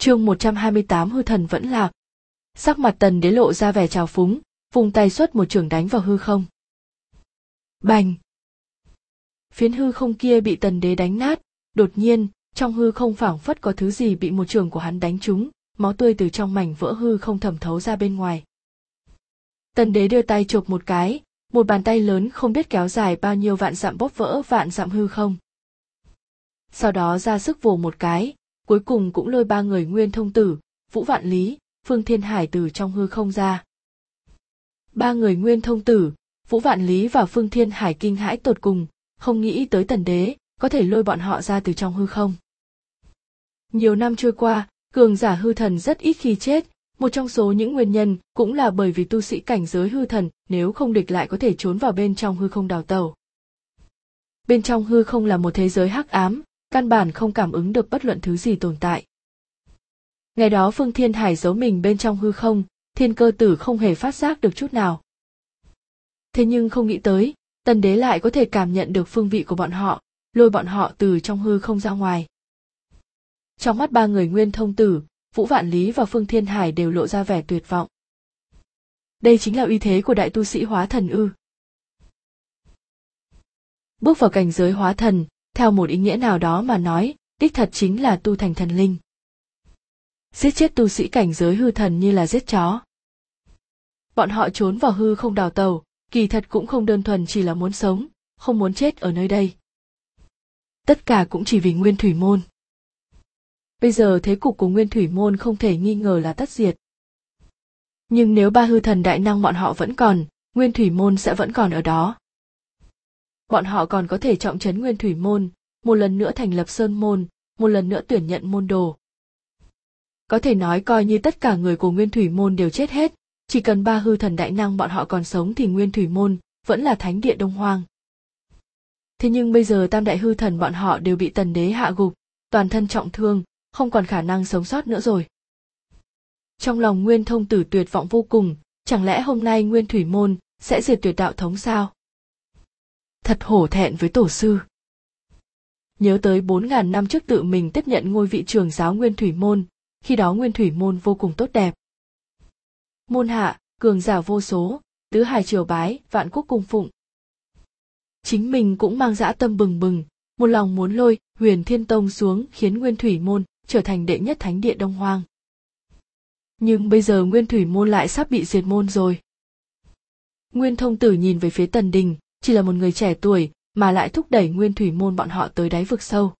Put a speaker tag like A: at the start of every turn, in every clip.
A: chương 128 hư thần vẫn lạc. Sắc mặt tần đế lộ ra vẻ trào phúng, vùng tay xuất một trường đánh vào hư không. Bành! Phiến hư không kia bị tần đế đánh nát, đột nhiên, trong hư không phảng phất có thứ gì bị một trường của hắn đánh trúng, máu tươi từ trong mảnh vỡ hư không thẩm thấu ra bên ngoài. Tần đế đưa tay chụp một cái, một bàn tay lớn không biết kéo dài bao nhiêu vạn dặm bóp vỡ vạn dặm hư không. Sau đó ra sức vồ một cái, cuối cùng cũng lôi ba người nguyên thông tử, Vũ Vạn Lý, Phương Thiên Hải từ trong hư không ra. Ba người nguyên thông tử, Vũ Vạn Lý và Phương Thiên Hải kinh hãi tột cùng, không nghĩ tới tần đế, có thể lôi bọn họ ra từ trong hư không. Nhiều năm trôi qua, cường giả hư thần rất ít khi chết, một trong số những nguyên nhân cũng là bởi vì tu sĩ cảnh giới hư thần nếu không địch lại có thể trốn vào bên trong hư không đào tẩu. Bên trong hư không là một thế giới hắc ám, căn bản không cảm ứng được bất luận thứ gì tồn tại. Ngày đó Phương Thiên Hải giấu mình bên trong hư không, thiên cơ tử không hề phát giác được chút nào. Thế nhưng không nghĩ tới, tần đế lại có thể cảm nhận được phương vị của bọn họ, lôi bọn họ từ trong hư không ra ngoài. Trong mắt ba người nguyên thông tử, Vũ Vạn Lý và Phương Thiên Hải đều lộ ra vẻ tuyệt vọng. Đây chính là uy thế của đại tu sĩ hóa thần ư. Bước vào cảnh giới hóa thần, theo một ý nghĩa nào đó mà nói, đích thật chính là tu thành thần linh. Giết chết tu sĩ cảnh giới hư thần như là giết chó. Bọn họ trốn vào hư không đào tàu, kỳ thật cũng không đơn thuần chỉ là muốn sống, không muốn chết ở nơi đây. Tất cả cũng chỉ vì nguyên thủy môn. Bây giờ thế cục của nguyên thủy môn không thể nghi ngờ là tất diệt. Nhưng nếu ba hư thần đại năng bọn họ vẫn còn, nguyên thủy môn sẽ vẫn còn ở đó bọn họ còn có thể trọng trấn nguyên thủy môn, một lần nữa thành lập sơn môn, một lần nữa tuyển nhận môn đồ. Có thể nói coi như tất cả người của nguyên thủy môn đều chết hết, chỉ cần ba hư thần đại năng bọn họ còn sống thì nguyên thủy môn vẫn là thánh địa đông hoang. Thế nhưng bây giờ tam đại hư thần bọn họ đều bị tần đế hạ gục, toàn thân trọng thương, không còn khả năng sống sót nữa rồi. Trong lòng nguyên thông tử tuyệt vọng vô cùng, chẳng lẽ hôm nay nguyên thủy môn sẽ diệt tuyệt đạo thống sao? Thật hổ thẹn với tổ sư. Nhớ tới bốn ngàn năm trước tự mình tiếp nhận ngôi vị trường giáo Nguyên Thủy Môn, khi đó Nguyên Thủy Môn vô cùng tốt đẹp. Môn hạ, cường giả vô số, tứ hải triều bái, vạn quốc cung phụng. Chính mình cũng mang dã tâm bừng bừng, một lòng muốn lôi huyền thiên tông xuống khiến Nguyên Thủy Môn trở thành đệ nhất thánh địa Đông Hoang. Nhưng bây giờ Nguyên Thủy Môn lại sắp bị diệt môn rồi. Nguyên Thông Tử nhìn về phía Tần Đình, chỉ là một người trẻ tuổi mà lại thúc đẩy nguyên thủy môn bọn họ tới đáy vực sâu.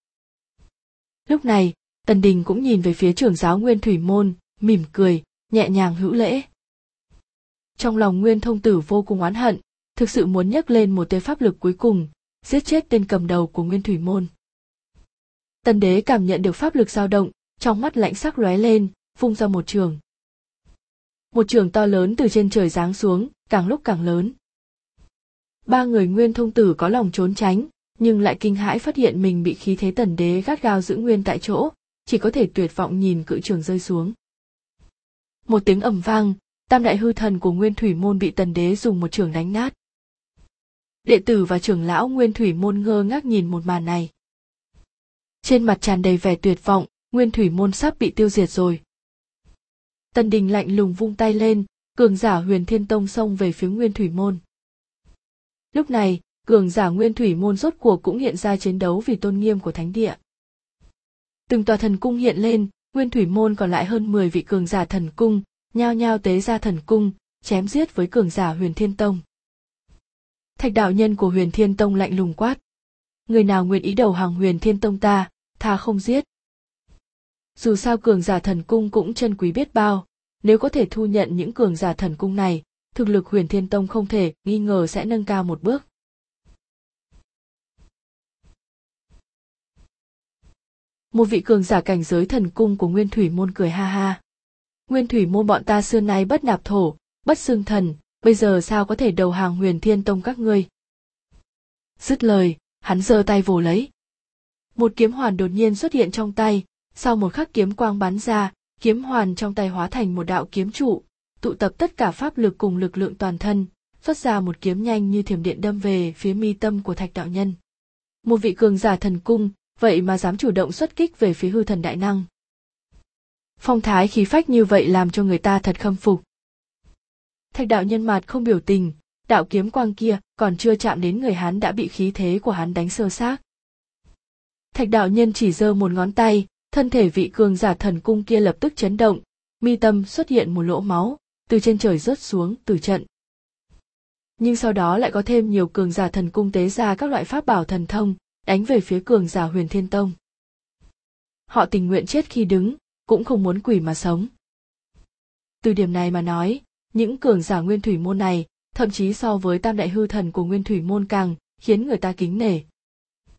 A: Lúc này, tần đình cũng nhìn về phía trưởng giáo nguyên thủy môn, mỉm cười, nhẹ nhàng hữu lễ. Trong lòng nguyên thông tử vô cùng oán hận, thực sự muốn nhấc lên một tia pháp lực cuối cùng, giết chết tên cầm đầu của nguyên thủy môn. Tần đế cảm nhận được pháp lực dao động, trong mắt lạnh sắc lóe lên, vung ra một trường. Một trường to lớn từ trên trời giáng xuống, càng lúc càng lớn ba người nguyên thông tử có lòng trốn tránh, nhưng lại kinh hãi phát hiện mình bị khí thế tần đế gắt gao giữ nguyên tại chỗ, chỉ có thể tuyệt vọng nhìn cự trường rơi xuống. Một tiếng ầm vang, tam đại hư thần của nguyên thủy môn bị tần đế dùng một trường đánh nát. Đệ tử và trưởng lão nguyên thủy môn ngơ ngác nhìn một màn này. Trên mặt tràn đầy vẻ tuyệt vọng, nguyên thủy môn sắp bị tiêu diệt rồi. Tần đình lạnh lùng vung tay lên, cường giả huyền thiên tông xông về phía nguyên thủy môn. Lúc này, cường giả nguyên thủy môn rốt cuộc cũng hiện ra chiến đấu vì tôn nghiêm của thánh địa. Từng tòa thần cung hiện lên, nguyên thủy môn còn lại hơn 10 vị cường giả thần cung, nhao nhao tế ra thần cung, chém giết với cường giả huyền thiên tông. Thạch đạo nhân của huyền thiên tông lạnh lùng quát. Người nào nguyện ý đầu hàng huyền thiên tông ta, tha không giết. Dù sao cường giả thần cung cũng chân quý biết bao, nếu có thể thu nhận những cường giả thần cung này, thực lực huyền thiên tông không thể nghi ngờ sẽ nâng cao một bước. Một vị cường giả cảnh giới thần cung của nguyên thủy môn cười ha ha. Nguyên thủy môn bọn ta xưa nay bất nạp thổ, bất xưng thần, bây giờ sao có thể đầu hàng huyền thiên tông các ngươi? Dứt lời, hắn giơ tay vồ lấy. Một kiếm hoàn đột nhiên xuất hiện trong tay, sau một khắc kiếm quang bắn ra, kiếm hoàn trong tay hóa thành một đạo kiếm trụ tụ tập tất cả pháp lực cùng lực lượng toàn thân, xuất ra một kiếm nhanh như thiểm điện đâm về phía mi tâm của thạch đạo nhân. Một vị cường giả thần cung, vậy mà dám chủ động xuất kích về phía hư thần đại năng. phong thái khí phách như vậy làm cho người ta thật khâm phục thạch đạo nhân mặt không biểu tình đạo kiếm quang kia còn chưa chạm đến người hắn đã bị khí thế của hắn đánh sơ xác thạch đạo nhân chỉ giơ một ngón tay thân thể vị cường giả thần cung kia lập tức chấn động mi tâm xuất hiện một lỗ máu từ trên trời rớt xuống, từ trận. Nhưng sau đó lại có thêm nhiều cường giả thần cung tế ra các loại pháp bảo thần thông, đánh về phía cường giả huyền thiên tông. Họ tình nguyện chết khi đứng, cũng không muốn quỷ mà sống. Từ điểm này mà nói, những cường giả nguyên thủy môn này, thậm chí so với tam đại hư thần của nguyên thủy môn càng khiến người ta kính nể